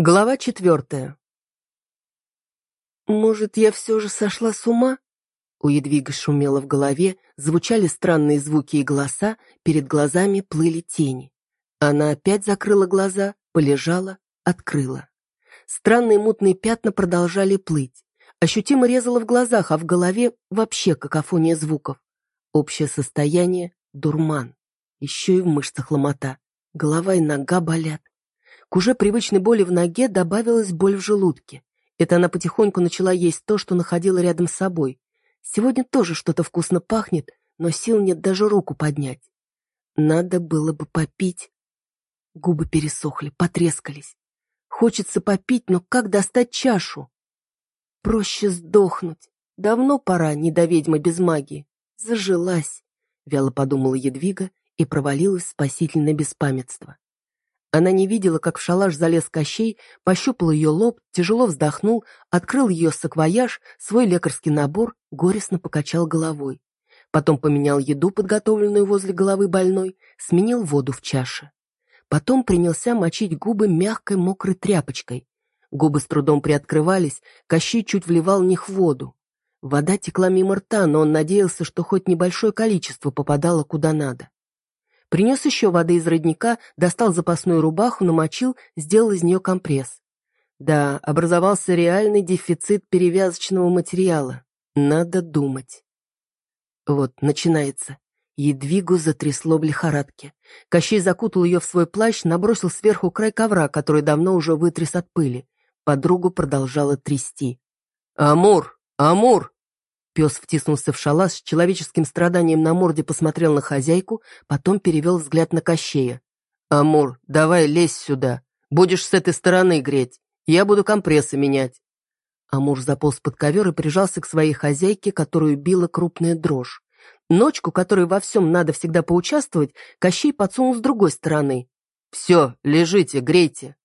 Глава четвертая. «Может, я все же сошла с ума?» У Едвига шумело в голове, звучали странные звуки и голоса, перед глазами плыли тени. Она опять закрыла глаза, полежала, открыла. Странные мутные пятна продолжали плыть. Ощутимо резало в глазах, а в голове вообще какофония звуков. Общее состояние — дурман. Еще и в мышцах ломота. Голова и нога болят. К уже привычной боли в ноге добавилась боль в желудке. Это она потихоньку начала есть то, что находила рядом с собой. Сегодня тоже что-то вкусно пахнет, но сил нет даже руку поднять. Надо было бы попить. Губы пересохли, потрескались. Хочется попить, но как достать чашу? Проще сдохнуть. Давно пора, не до ведьмы без магии. Зажилась, вяло подумала Едвига и провалилась в спасительное беспамятство. Она не видела, как в шалаш залез Кощей, пощупал ее лоб, тяжело вздохнул, открыл ее саквояж, свой лекарский набор, горестно покачал головой. Потом поменял еду, подготовленную возле головы больной, сменил воду в чаше. Потом принялся мочить губы мягкой мокрой тряпочкой. Губы с трудом приоткрывались, Кощей чуть вливал в них воду. Вода текла мимо рта, но он надеялся, что хоть небольшое количество попадало куда надо. Принес еще воды из родника, достал запасную рубаху, намочил, сделал из нее компресс. Да, образовался реальный дефицит перевязочного материала. Надо думать. Вот, начинается. Едвигу затрясло в лихорадке. Кощей закутал ее в свой плащ, набросил сверху край ковра, который давно уже вытряс от пыли. Подругу продолжала трясти. «Амур! Амур!» Пес втиснулся в шалаш, с человеческим страданием на морде посмотрел на хозяйку, потом перевел взгляд на Кощея. «Амур, давай лезь сюда. Будешь с этой стороны греть. Я буду компрессы менять». Амур заполз под ковер и прижался к своей хозяйке, которую била крупная дрожь. Ночку, которой во всем надо всегда поучаствовать, Кощей подсунул с другой стороны. «Все, лежите, грейте».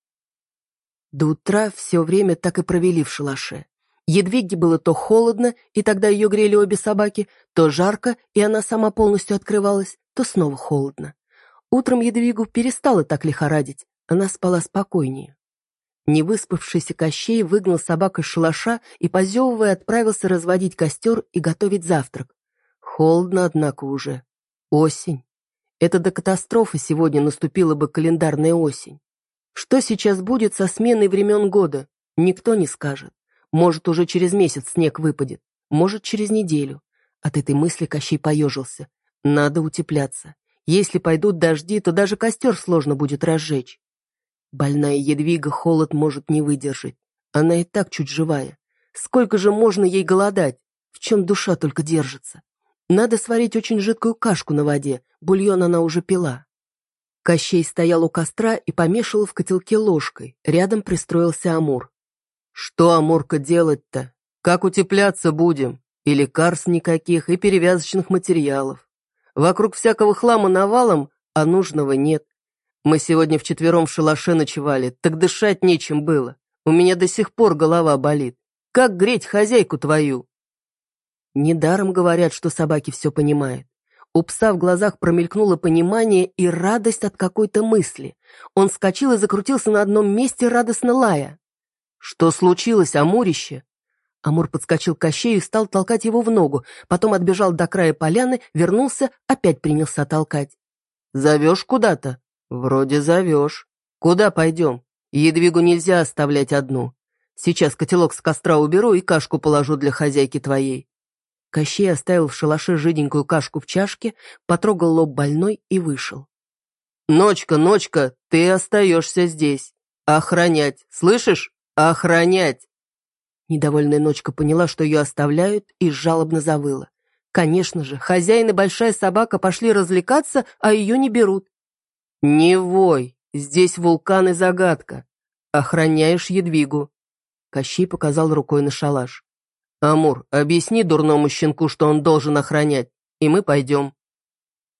До утра все время так и провели в шалаше. Едвиге было то холодно, и тогда ее грели обе собаки, то жарко, и она сама полностью открывалась, то снова холодно. Утром Едвигу перестала так лихорадить, она спала спокойнее. Невыспавшийся Кощей выгнал собак из шалаша и, позевывая, отправился разводить костер и готовить завтрак. Холодно, однако, уже. Осень. Это до катастрофы сегодня наступила бы календарная осень. Что сейчас будет со сменой времен года, никто не скажет. Может, уже через месяц снег выпадет, может, через неделю. От этой мысли Кощей поежился. Надо утепляться. Если пойдут дожди, то даже костер сложно будет разжечь. Больная Едвига холод может не выдержать. Она и так чуть живая. Сколько же можно ей голодать? В чем душа только держится? Надо сварить очень жидкую кашку на воде, бульон она уже пила. Кощей стоял у костра и помешивал в котелке ложкой. Рядом пристроился Амур. Что, Амурка, делать-то? Как утепляться будем? И лекарств никаких, и перевязочных материалов. Вокруг всякого хлама навалом, а нужного нет. Мы сегодня вчетвером в шалаше ночевали, так дышать нечем было. У меня до сих пор голова болит. Как греть хозяйку твою? Недаром говорят, что собаки все понимают. У пса в глазах промелькнуло понимание и радость от какой-то мысли. Он вскочил и закрутился на одном месте, радостно лая. «Что случилось, Амурище?» Амур подскочил к Кощею и стал толкать его в ногу, потом отбежал до края поляны, вернулся, опять принялся толкать. «Зовешь куда-то?» «Вроде зовешь. Куда пойдем? Едвигу нельзя оставлять одну. Сейчас котелок с костра уберу и кашку положу для хозяйки твоей». Кощей оставил в шалаше жиденькую кашку в чашке, потрогал лоб больной и вышел. «Ночка, ночка, ты остаешься здесь. Охранять, слышишь?» «Охранять!» Недовольная ночка поняла, что ее оставляют, и жалобно завыла. Конечно же, хозяин и большая собака пошли развлекаться, а ее не берут. «Не вой! Здесь вулкан и загадка. Охраняешь Едвигу!» Кощей показал рукой на шалаш. «Амур, объясни дурному щенку, что он должен охранять, и мы пойдем».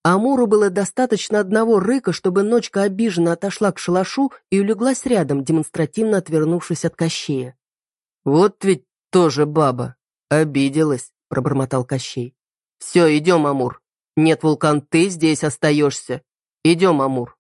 Амуру было достаточно одного рыка, чтобы ночка обиженно отошла к шалашу и улеглась рядом, демонстративно отвернувшись от Кощея. «Вот ведь тоже баба. Обиделась», — пробормотал Кощей. «Все, идем, Амур. Нет, Вулкан, ты здесь остаешься. Идем, Амур».